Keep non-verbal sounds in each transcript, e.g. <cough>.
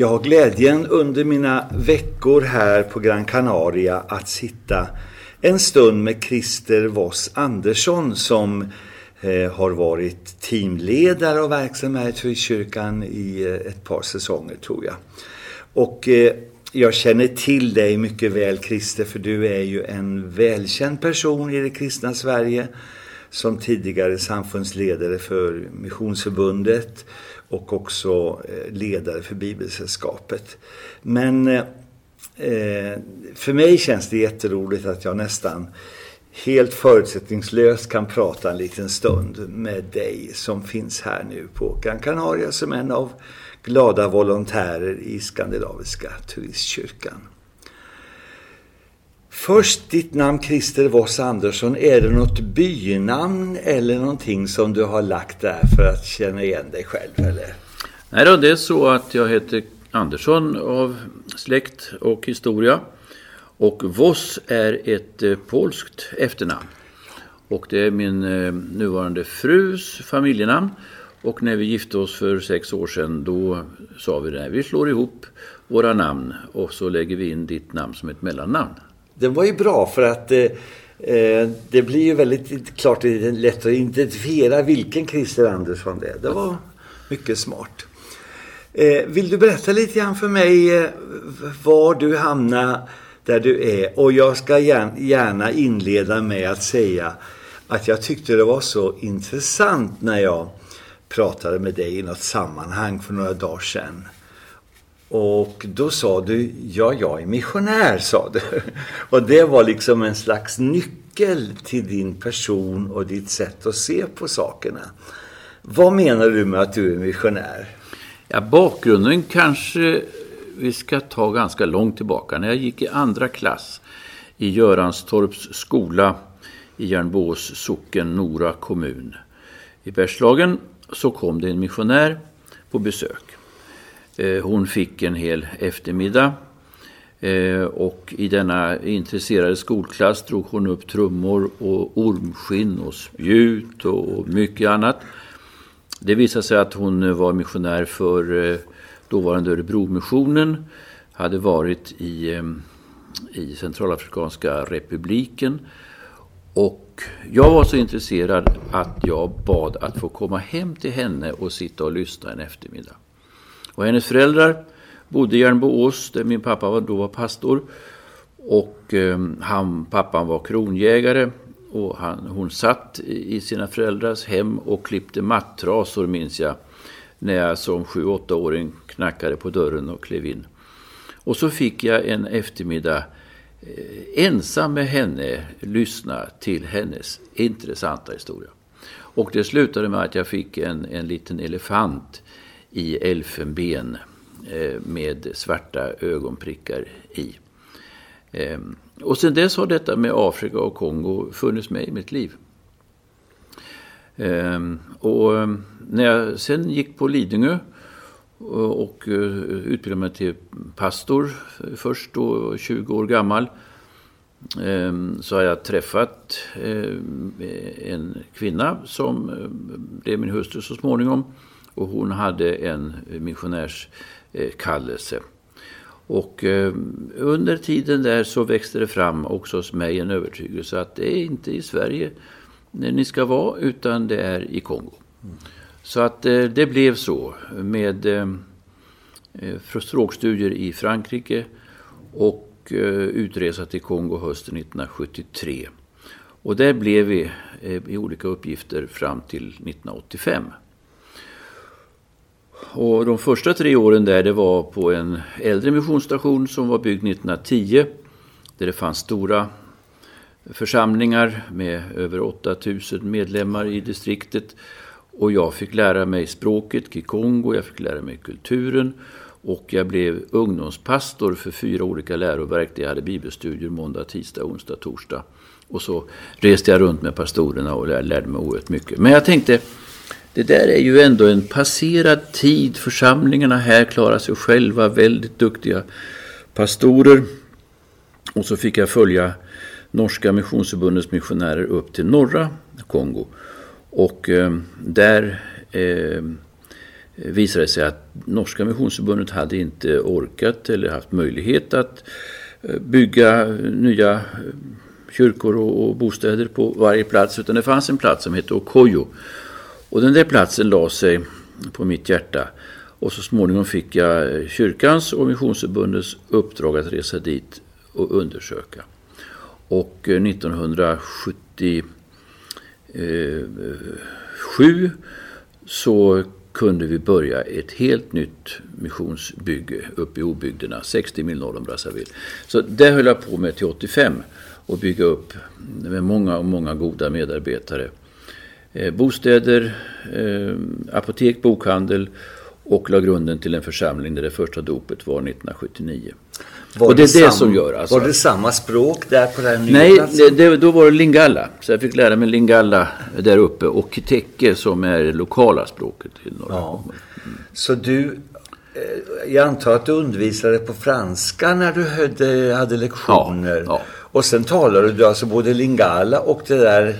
Jag har glädjen under mina veckor här på Gran Canaria att sitta en stund med Christer Voss Andersson som eh, har varit teamledare och verksam här i Frikyrkan i ett par säsonger tror jag. Och eh, jag känner till dig mycket väl Christer för du är ju en välkänd person i det kristna Sverige som tidigare samfundsledare för Missionsförbundet och också eh, ledare för Bibelsällskapet. Men eh, eh, för mig känns det jätteroligt att jag nästan helt förutsättningslöst kan prata en liten stund med dig som finns här nu på Gran Canaria som en av glada volontärer i Skandinaviska turistkyrkan. Först ditt namn Christer Voss Andersson. Är det något bynamn eller någonting som du har lagt där för att känna igen dig själv? Eller? Nej då, det är så att jag heter Andersson av släkt och historia. Och Voss är ett eh, polskt efternamn. Och det är min eh, nuvarande frus familjenamn. Och när vi gifte oss för sex år sedan då sa vi det, här, vi slår ihop våra namn och så lägger vi in ditt namn som ett mellannamn. Den var ju bra för att eh, eh det blir ju väldigt klart lätt att identifiera vilken Christer Andersson det är. Det var mycket smart. Eh, vill du berätta lite grann för mig eh, var du hamnar där du är? Och jag ska gärna inleda med att säga att jag tyckte det var så intressant när jag pratade med dig i något sammanhang för några dagar sedan. Och då sa du, ja jag är missionär sa du. <laughs> Och det var liksom en slags nyckel till din person och ditt sätt att se på sakerna. Vad menar du med att du är missionär? Ja, bakgrunden kanske vi ska ta ganska långt tillbaka. När jag gick i andra klass i Göranstorps skola i Järnbås socken Nora kommun i Bergslagen så kom det en missionär på besök. Eh, hon fick en hel eftermiddag eh, och i denna intresserade skolklass drog hon upp trummor och ormskinn och spjut och mycket annat. Det visade sig att hon eh, var missionär för dåvarande Örebromissionen, hade varit i, i Centralafrikanska republiken och jag var så intresserad att jag bad att få komma hem till henne och sitta och lyssna en eftermiddag. Och hennes föräldrar bodde i Järnboås där min pappa var, då var pastor. Och eh, han, pappan var kronjägare och han, hon satt i sina föräldrars hem och klippte mattrasor minns jag. När jag som sju åttaåring knackade på dörren och klev in. Och så fick jag en eftermiddag eh, ensam med henne lyssna till hennes intressanta historia. Och det slutade med att jag fick en, en liten elefant i elfenben eh, med svarta ögonprickar i. Ehm, och sen dess har detta med Afrika och Kongo funnits med i mitt liv. Ehm, och ehm, när jag sen gick på Lidingö eh, och eh, utbildade mig till pastor, först då 20 år gammal, så har jag träffat en kvinna som blev min hustru så småningom. Och hon hade en missionärskallelse. Och eh, under tiden där så växte det fram också hos mig en övertygelse att det är inte i Sverige ni ska vara utan det är i Kongo. Mm. Så att eh, det blev så med eh, stråkstudier i Frankrike och utresa till Kongo hösten 1973. Och där blev vi i olika uppgifter fram till 1985. Och de första tre åren där det var på en äldre missionsstation som var byggd 1910. Där det fanns stora församlingar med över 8000 medlemmar i distriktet. Och jag fick lära mig språket kikongo, jag fick lära mig kulturen. Och jag blev ungdomspastor för fyra olika läroverk där jag hade bibelstudier måndag, tisdag, onsdag, torsdag. Och så reste jag runt med pastorerna och lärde mig oerhört mycket. Men jag tänkte, det där är ju ändå en passerad tid. Församlingarna här klarar sig själva, väldigt duktiga pastorer. Och så fick jag följa Norska Missionsförbundets missionärer upp till norra Kongo. Och eh, där eh, visade det sig att Norska Missionsförbundet hade inte orkat eller haft möjlighet att eh, bygga nya eh, kyrkor och bostäder på varje plats utan det fanns en plats som hette Okoyo. Och den där platsen la sig på mitt hjärta. Och så småningom fick jag eh, kyrkans och missionsförbundets uppdrag att resa dit och undersöka. Och eh, 1977 eh, så kunde vi börja ett helt nytt missionsbygge uppe i obygderna, 60 mil norr om Brazzaville. Så det höll jag på med till 85 och bygga upp med många och många goda medarbetare. Eh, bostäder, eh, apotek, bokhandel och la grunden till en församling där det första dopet var 1979. Var och det, det är det som gör alltså. Var det samma språk där på den nya Nej, det, det, då var det lingala. Så jag fick lära mig lingala där uppe och kiteke som är det lokala språket i norra ja. Mm. Så du, eh, jag antar att du undervisade på franska när du hade, hade lektioner. Ja, ja. Och sen talade du alltså både lingala och det där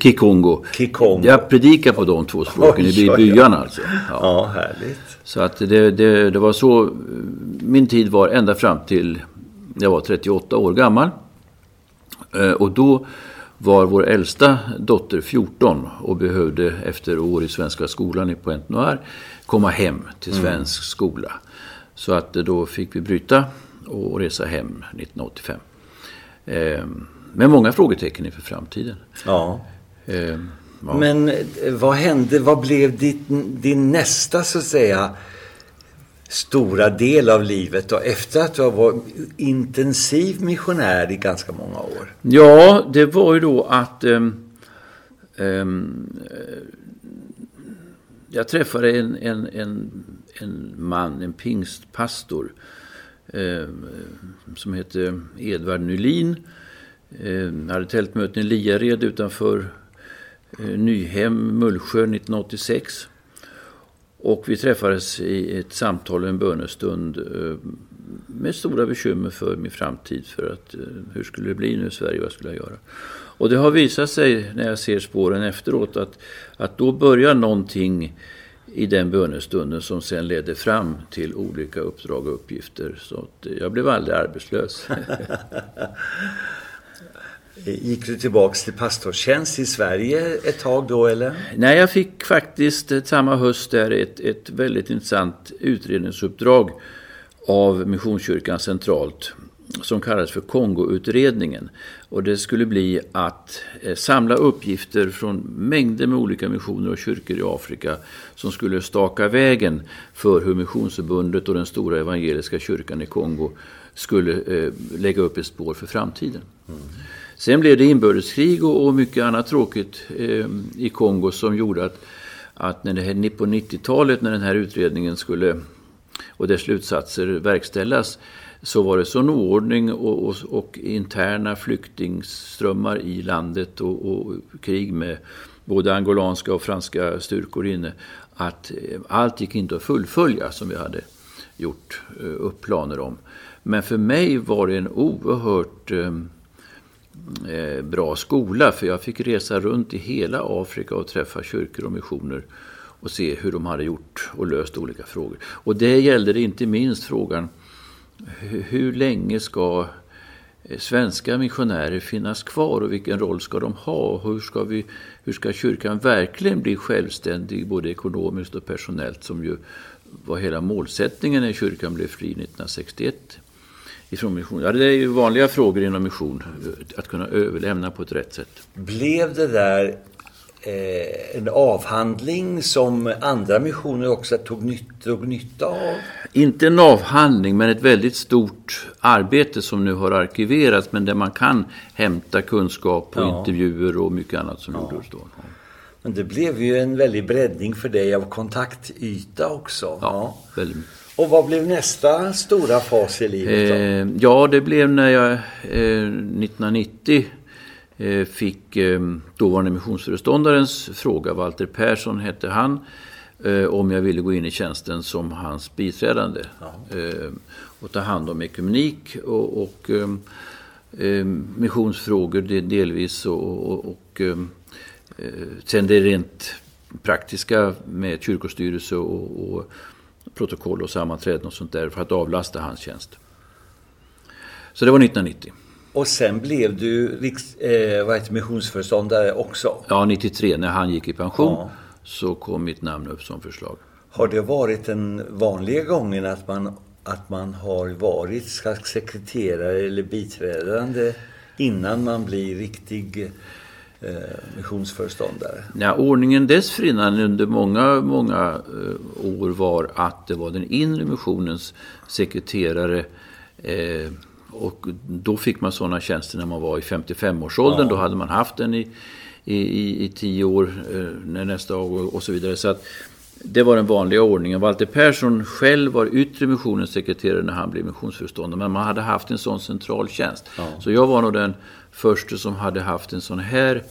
Kikongo. Kikongo. Jag predikar på de två språken oj, i byarna alltså. Ja. ja, härligt. Så att det, det, det var så min tid var ända fram till jag var 38 år gammal. Eh, och då var vår äldsta dotter 14 och behövde efter år i svenska skolan i Pointe Noire komma hem till mm. svensk mm. skola. Så att då fick vi bryta och resa hem 1985. Med många frågetecken inför framtiden. Ja. Eh, ja. Men eh, vad hände, vad blev ditt, din nästa så att säga stora del av livet då, efter att du har varit intensiv missionär i ganska många år? Ja, det var ju då att um, um, jag träffade en, en, en, en man, en pingstpastor um, som hette Edvard Nylin eh, hade tältmöten i Liared utanför eh, Nyhem, Mullsjö 1986. Och vi träffades i ett samtal, en bönestund eh, med stora bekymmer för min framtid. För att eh, hur skulle det bli nu i Sverige, vad skulle jag göra? Och det har visat sig när jag ser spåren efteråt att, att då börjar någonting i den bönestunden som sen ledde fram till olika uppdrag och uppgifter. Så jag blev aldrig arbetslös. <laughs> <laughs> Gick du tillbaks till pastortjänst i Sverige ett tag då eller? Nej, jag fick faktiskt samma höst där ett, ett väldigt intressant utredningsuppdrag av Missionskyrkan centralt som kallades för Kongoutredningen. Och det skulle bli att eh, samla uppgifter från mängder med olika missioner och kyrkor i Afrika som skulle staka vägen för hur Missionsförbundet och den stora evangeliska kyrkan i Kongo skulle eh, lägga upp ett spår för framtiden. Mm. Sen blev det inbördeskrig och, och mycket annat tråkigt eh, i Kongo som gjorde att, att när det här, på 90-talet när den här utredningen skulle och dess slutsatser verkställas så var det sån oordning och, och, och interna flyktingströmmar i landet och, och, krig med både angolanska och franska styrkor inne att eh, allt gick inte att fullfölja som vi hade gjort eh, upp planer om. Men för mig var det en oerhört Eh, Eh, bra skola för jag fick resa runt i hela Afrika och träffa kyrkor och missioner och se hur de hade gjort och löst olika frågor. Och det gällde det inte minst frågan hur länge ska eh, svenska missionärer finnas kvar och vilken roll ska de ha? Hur ska, vi, hur ska kyrkan verkligen bli självständig både ekonomiskt och personellt som ju var hela målsättningen när kyrkan blev fri 1961 ifrån mission. Ja, det är ju vanliga frågor inom mission, att kunna överlämna på ett rätt sätt. Blev det där eh, en avhandling som andra missioner också tog, nytt, tog nytta av? Inte en avhandling, men ett väldigt stort arbete som nu har arkiverats, men där man kan hämta kunskap och ja. intervjuer och mycket annat som ja. gjordes då. Men det blev ju en väldig breddning för dig av kontaktyta också. Ja, ja. väldigt mycket. Och vad blev nästa stora fas i livet då? Eh, ja, det blev när jag eh, 1990 eh, fick eh, dåvarande missionsföreståndarens fråga, Walter Persson hette han, eh, om jag ville gå in i tjänsten som hans biträdande. Eh, och ta hand om ekumenik och, och eh, missionsfrågor delvis och, och, och sen det rent praktiska med kyrkostyrelse och, och protokoll och sammanträden och sånt där för att avlasta hans tjänst. Så det var 1990. Och sen blev du riks, eh, vad heter, missionsföreståndare också? Ja, 93 när han gick i pension ja. så kom mitt namn upp som förslag. Har det varit den vanliga gången att man, att man har varit sekreterare eller biträdande innan man blir riktig missionsföreståndare? Ja, ordningen dessförinnan under många, många eh, år var att det var den inre missionens sekreterare eh, och då fick man sådana tjänster när man var i 55-årsåldern. Ja. Då hade man haft den i, i, i, i tio år eh, nästa år och så vidare. Så att det var den vanliga ordningen. Walter Persson själv var yttre missionens sekreterare när han blev missionsföreståndare. Men man hade haft en sån central tjänst. Ja. Så jag var nog den första som hade haft en sån här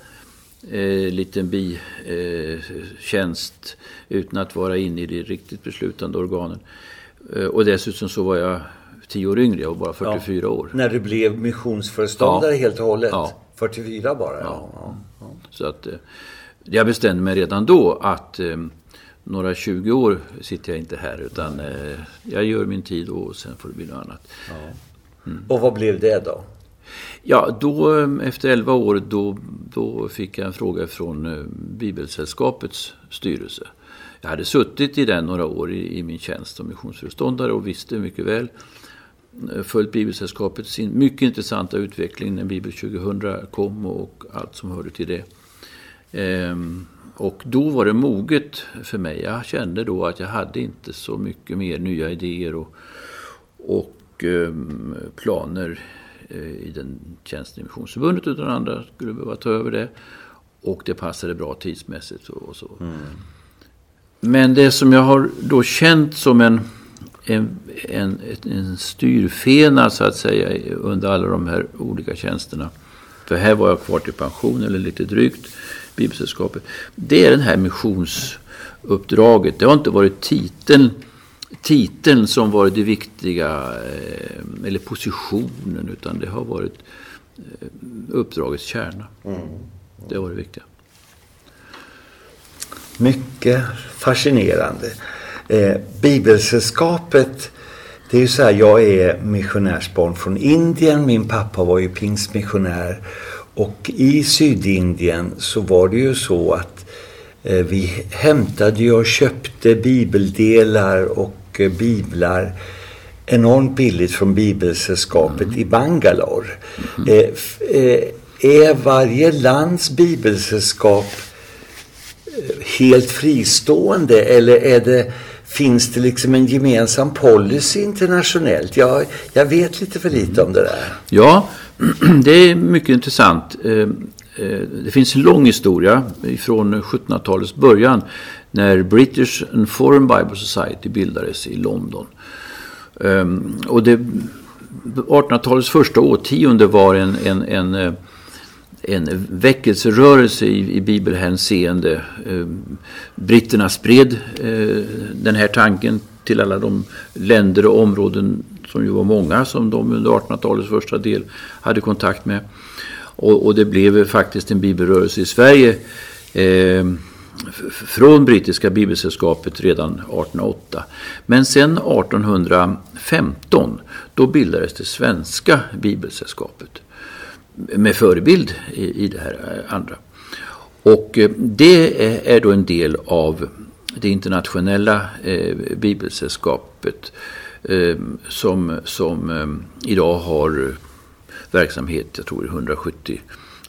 eh, liten bitjänst eh, utan att vara inne i de riktigt beslutande organen. Eh, och dessutom så var jag tio år yngre, jag var bara 44 ja. år. När du blev missionsföreståndare ja. helt och hållet? Ja. 44 bara? Ja. ja. Så att eh, jag bestämde mig redan då att eh, några 20 år sitter jag inte här utan eh, jag gör min tid och sen får det bli något annat. Mm. Och vad blev det då? Ja, då eh, efter 11 år då, då fick jag en fråga från eh, Bibelsällskapets styrelse. Jag hade suttit i den några år i, i min tjänst som missionsföreståndare och visste mycket väl Eh, följt Bibelsällskapets mycket intressanta utveckling när Bibel 2000 kom och allt som hörde till det. Ehm, och då var det moget för mig. Jag kände då att jag hade inte så mycket mer nya idéer och, och ehm, planer eh, i den tjänsten i Missionsförbundet utan andra skulle behöva ta över det. Och det passade bra tidsmässigt och, så. Mm. Men det som jag har då känt som en en, en, en styrfena så att säga under alla de här olika tjänsterna. För här var jag kvar till pension eller lite drygt, Bibelsällskapet. Det är det här missionsuppdraget. Det har inte varit titeln, titeln som varit det viktiga, eh, eller positionen, utan det har varit eh, uppdragets kärna. Mm. Det var det viktiga. Mycket fascinerande. Eh, Bibelsällskapet, det är ju så här, jag är missionärsbarn från Indien. Min pappa var ju pingstmissionär. Och i Sydindien så var det ju så att eh, vi hämtade och köpte bibeldelar och eh, biblar enormt billigt från Bibelsällskapet mm. i Bangalore. Mm. Eh, är varje lands bibelsällskap helt fristående eller är det Finns det liksom en gemensam policy internationellt? Jag, jag vet lite för lite om det där. Ja, <clears throat> det är mycket intressant. Eh, eh, det finns en lång historia från 1700-talets början när British and Foreign Bible Society bildades i London. Ehm, och 1800-talets första årtionde var en, en, en eh, en väckelserörelse i, i bibelhänseende. Eh, britterna spred eh, den här tanken till alla de länder och områden som ju var många som de under 1800-talets första del hade kontakt med. Och, och det blev faktiskt en bibelrörelse i Sverige eh, från brittiska bibelsällskapet redan 1808. Men sen 1815 då bildades det svenska bibelsällskapet med förebild i, i det här andra. Och eh, det är då en del av det internationella eh, bibelsällskapet eh, som, som eh, idag har verksamhet, jag tror i 170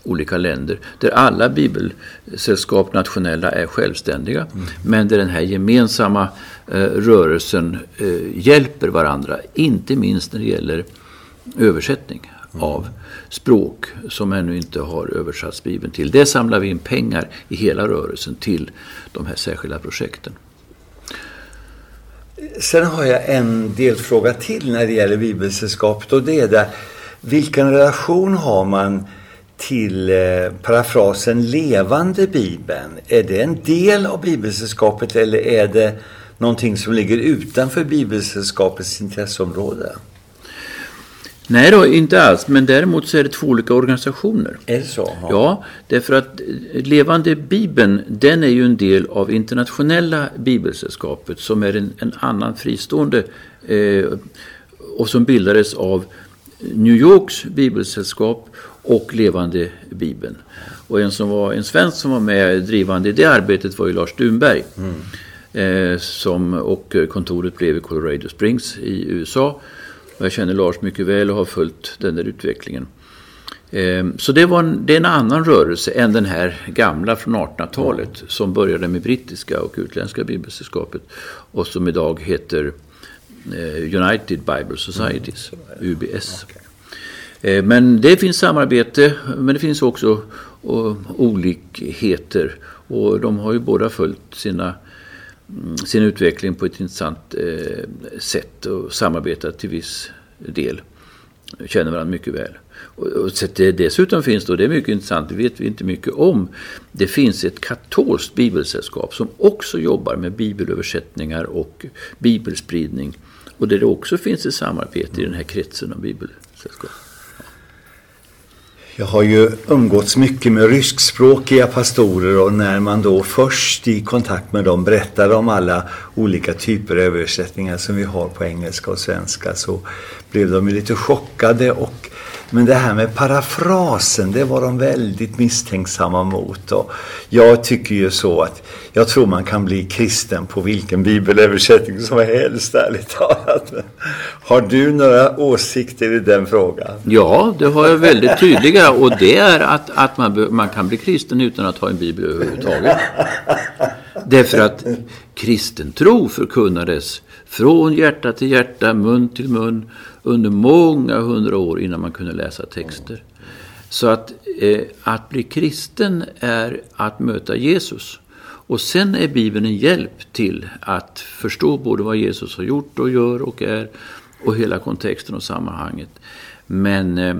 olika länder där alla bibelsällskap nationella är självständiga mm. men där den här gemensamma eh, rörelsen eh, hjälper varandra, inte minst när det gäller översättning av språk som ännu inte har översatts Bibeln till. Det samlar vi in pengar i hela rörelsen till de här särskilda projekten. Sen har jag en delfråga till när det gäller Bibelsällskapet och det är där, vilken relation har man till eh, parafrasen levande Bibeln? Är det en del av Bibelsällskapet eller är det någonting som ligger utanför Bibelsällskapets intresseområde? Nej då, inte alls. Men däremot så är det två olika organisationer. Är det så? Ja, därför att Levande Bibeln, den är ju en del av Internationella Bibelsällskapet som är en, en annan fristående eh, och som bildades av New Yorks bibelsällskap och Levande Bibeln. Och en, som var, en svensk som var med drivande i det arbetet var ju Lars Dunberg. Mm. Eh, som, och kontoret blev i Colorado Springs i USA. Jag känner Lars mycket väl och har följt den där utvecklingen. Eh, så det, var en, det är en annan rörelse än den här gamla från 1800-talet som började med brittiska och utländska bibelsällskapet och som idag heter eh, United Bible Societies, mm. UBS. Okay. Eh, men det finns samarbete, men det finns också olikheter. Och de har ju båda följt sina Mm, sin utveckling på ett intressant eh, sätt och samarbetar till viss del. Känner varandra mycket väl. Och, och det dessutom finns och det är mycket intressant, det vet vi inte mycket om, det finns ett katolskt bibelsällskap som också jobbar med bibelöversättningar och bibelspridning. Och där det också finns ett samarbete i den här kretsen av bibelsällskap. Jag har ju umgåtts mycket med ryskspråkiga pastorer och när man då först i kontakt med dem berättar om alla olika typer av översättningar som vi har på engelska och svenska så blev de lite chockade och men det här med parafrasen, det var de väldigt misstänksamma mot. Och jag tycker ju så att jag tror man kan bli kristen på vilken bibelöversättning som helst, ärligt talat. Har du några åsikter i den frågan? Ja, det har jag väldigt tydliga. Och det är att, att man, man kan bli kristen utan att ha en bibel överhuvudtaget. Därför att kristen tro förkunnades från hjärta till hjärta, mun till mun under många hundra år innan man kunde läsa texter. Så att, eh, att bli kristen är att möta Jesus. Och sen är Bibeln en hjälp till att förstå både vad Jesus har gjort och gör och är och hela kontexten och sammanhanget. Men eh,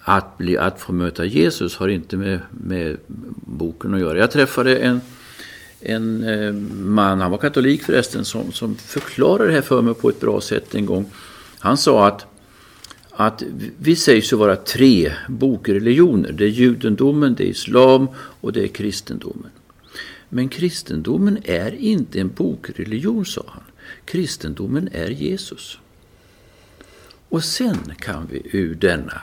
att, bli, att få möta Jesus har inte med, med boken att göra. Jag träffade en, en eh, man, han var katolik förresten, som, som förklarade det här för mig på ett bra sätt en gång. Han sa att, att vi sägs ju vara tre bokreligioner. Det är judendomen, det är islam och det är kristendomen. Men kristendomen är inte en bokreligion, sa han. Kristendomen är Jesus. Och sen kan vi ur denna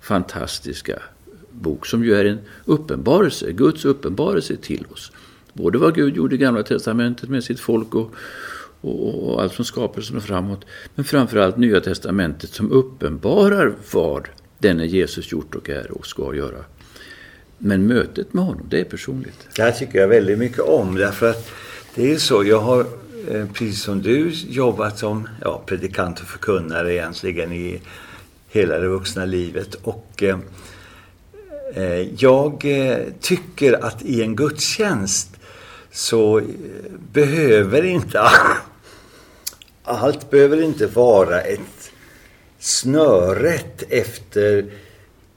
fantastiska bok, som ju är en uppenbarelse, Guds uppenbarelse till oss, både vad Gud gjorde i Gamla Testamentet med sitt folk och, och, och allt från skapelsen och framåt. Men framförallt Nya Testamentet som uppenbarar vad denne Jesus gjort och är och ska göra. Men mötet med honom, det är personligt. Det här tycker jag väldigt mycket om. Därför att det är så, jag har eh, precis som du jobbat som ja, predikant och förkunnare egentligen i hela det vuxna livet. Och eh, eh jag eh, tycker att i en gudstjänst så eh, behöver inte allt behöver inte vara ett snöret efter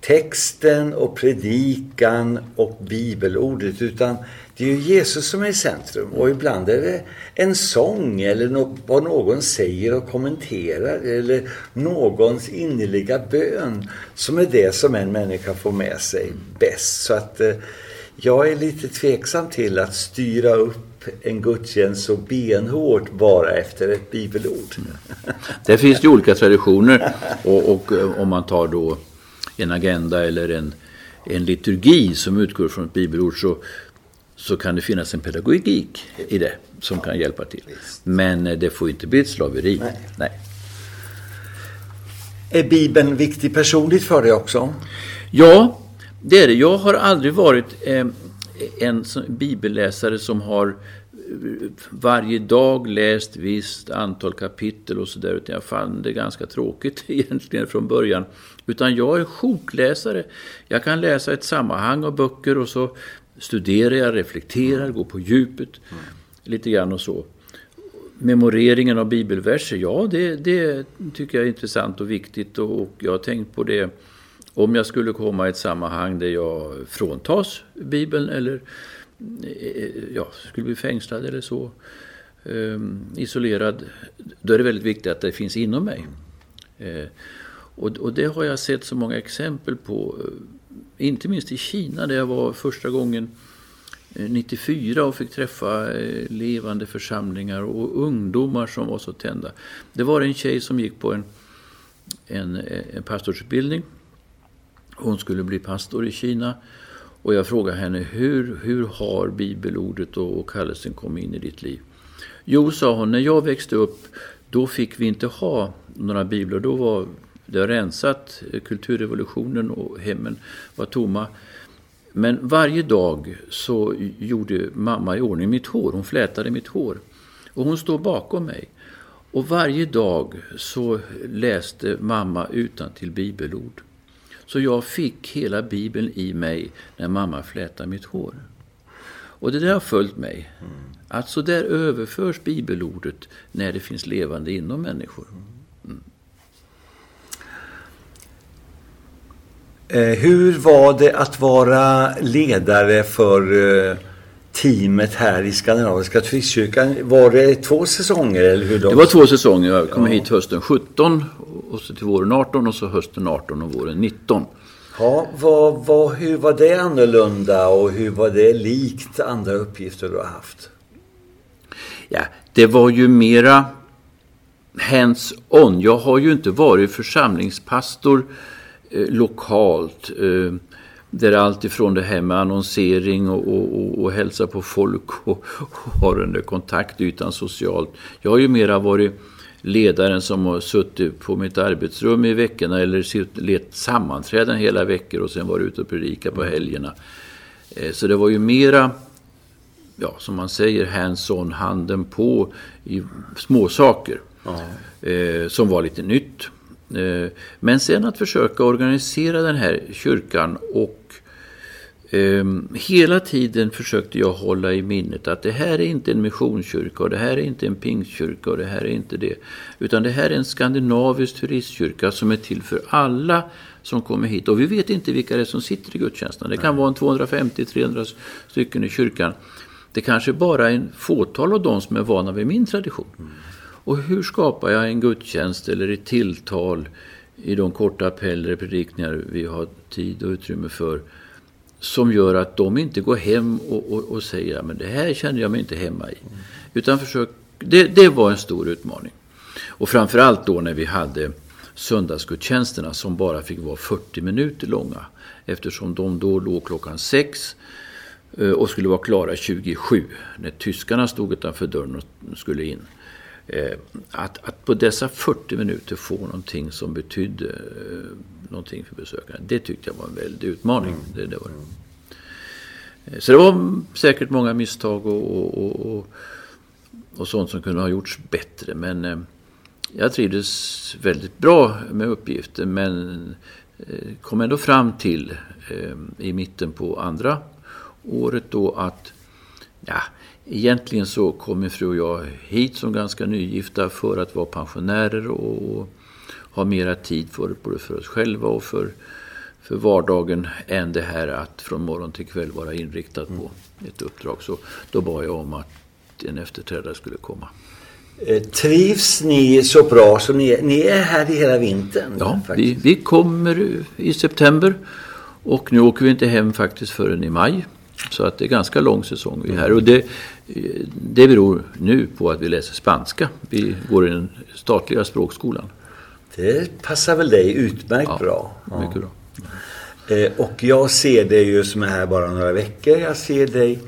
texten och predikan och bibelordet utan det är ju Jesus som är i centrum och ibland är det en sång eller vad någon säger och kommenterar eller någons innerliga bön som är det som en människa får med sig bäst. Så att eh, jag är lite tveksam till att styra upp en gudstjänst så benhårt bara efter ett bibelord. <laughs> Det finns ju olika traditioner och, och om man tar då en agenda eller en, en liturgi som utgår från ett bibelord så, så kan det finnas en pedagogik i det som kan hjälpa till. Men det får inte bli ett slaveri. Nej. Nej. Är Bibeln viktig personligt för dig också? Ja, det är det. Jag har aldrig varit eh, en bibelläsare som har eh, varje dag läst visst antal kapitel och sådär. Utan jag fann det ganska tråkigt <laughs> egentligen från början. Utan jag är sjokläsare. Jag kan läsa ett sammanhang av böcker och så studerar jag, reflekterar, går på djupet. Mm. Lite grann och så. Memoreringen av bibelverser, ja det, det tycker jag är intressant och viktigt. Och, och jag har tänkt på det om jag skulle komma i ett sammanhang där jag fråntas Bibeln eller eh, ja, skulle bli fängslad eller så, ehm, isolerad, då är det väldigt viktigt att det finns inom mig. Eh, och, det har jag sett så många exempel på. Eh, inte minst i Kina där jag var första gången 94 och fick träffa levande församlingar och ungdomar som var så tända. Det var en tjej som gick på en, en, en pastorsutbildning. Hon skulle bli pastor i Kina. Och jag frågade henne, hur, hur har bibelordet och, och kallelsen kommit in i ditt liv? Jo, sa hon, när jag växte upp då fick vi inte ha några biblar. Då var det rensat, kulturrevolutionen och hemmen var tomma. Men varje dag så gjorde mamma i ordning mitt hår. Hon flätade mitt hår. Och hon står bakom mig. Och varje dag så läste mamma utan till bibelord. Så jag fick hela bibeln i mig när mamma flätade mitt hår. Och det där har följt mig. Att så där överförs bibelordet när det finns levande inom människor. Eh, hur var det att vara ledare för eh, teamet här i Skandinaviska Turistkyrkan? Var det två säsonger? Eller hur Det var två säsonger. Jag kom hit hösten 17 och så till våren 18 och så hösten 18 och våren 19. Ja, vad, vad, hur var det annorlunda och hur var det likt andra uppgifter du har haft? Ja, det var ju mera hands-on. Jag har ju inte varit församlingspastor eh, lokalt. Eh, där allt ifrån det här med annonsering och, och, och, och hälsa på folk och, och ha den där kontaktytan socialt. Jag har ju mera varit ledaren som har suttit på mitt arbetsrum i veckorna eller lett sammanträden hela veckor och sen varit ute och predikat på helgerna. Eh, så det var ju mera, ja som man säger, hands-on, handen på i småsaker. Eh, som var lite nytt. Eh, men sen att försöka organisera den här kyrkan och hela tiden försökte jag hålla i minnet att det här är inte en missionskyrka och det här är inte en pingstkyrka och det här är inte det. Utan det här är en skandinavisk turistkyrka som är till för alla som kommer hit. Och vi vet inte vilka det är som sitter i gudstjänsterna. Det kan vara en 250-300 stycken i kyrkan. Det kanske bara är en fåtal av dem som är vana vid min tradition. Mm. Och hur skapar jag en gudstjänst eller ett tilltal i de korta appeller, predikningar vi har tid och utrymme för som gör att de inte går hem och, och, och säger men det här känner jag mig inte hemma i. Mm. Utan försök, det, det var en stor utmaning. Och framförallt då när vi hade söndagsgudstjänsterna som bara fick vara 40 minuter långa. Eftersom de då låg klockan 6 eh, och skulle vara klara 27 när tyskarna stod utanför dörren och skulle in. Eh, att, att på dessa 40 minuter få någonting som betydde eh, någonting för besökarna. Det tyckte jag var en väldig utmaning. Mm. Det, det var det. Eh, så det var säkert många misstag och, och, och, och, sånt som kunde ha gjorts bättre. Men jag trivdes väldigt bra med uppgiften. Men kom ändå fram till i mitten på andra året då att ja, Egentligen så kom min fru och jag hit som ganska nygifta för att vara pensionärer och ha mera tid för både för oss själva och för, för vardagen än det här att från morgon till kväll vara inriktad på ett uppdrag. Så då bad jag om att en efterträdare skulle komma. Eh, trivs ni så bra som ni? Ni är här hela vintern? Ja, vi, vi kommer i september och nu åker vi inte hem faktiskt förrän i maj. Så att det är ganska lång säsong vi är här. Och det, det beror nu på att vi läser spanska. Vi går i den statliga språkskolan. Det passar väl dig utmärkt ja, bra. Ja. Mycket bra. Eh, och jag ser dig ju som är här bara några veckor. Jag ser dig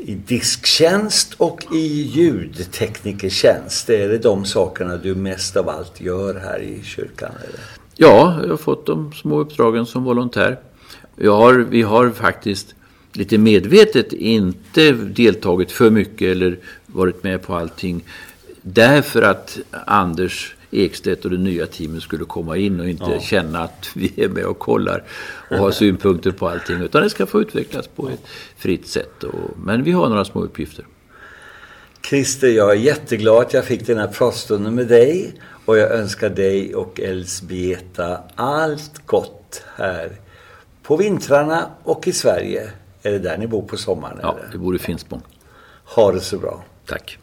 i disktjänst och i ljudteknikertjänst. Är det de sakerna du mest av allt gör här i kyrkan? Eller? Ja, jag har fått de små uppdragen som volontär. Jag har, vi har faktiskt lite medvetet inte deltagit för mycket eller varit med på allting. Därför att Anders Ekstedt och det nya teamet skulle komma in och inte ja. känna att vi är med och kollar och har synpunkter på allting. Utan det ska få utvecklas på ett fritt sätt. Och, men vi har några små uppgifter. Christer, jag är jätteglad att jag fick den här pratstunden med dig. Och jag önskar dig och Elsbieta allt gott här på vintrarna och i Sverige. Är det där ni bor på sommaren? Ja, eller? vi bor i Finspång. Ha det så bra. Tack.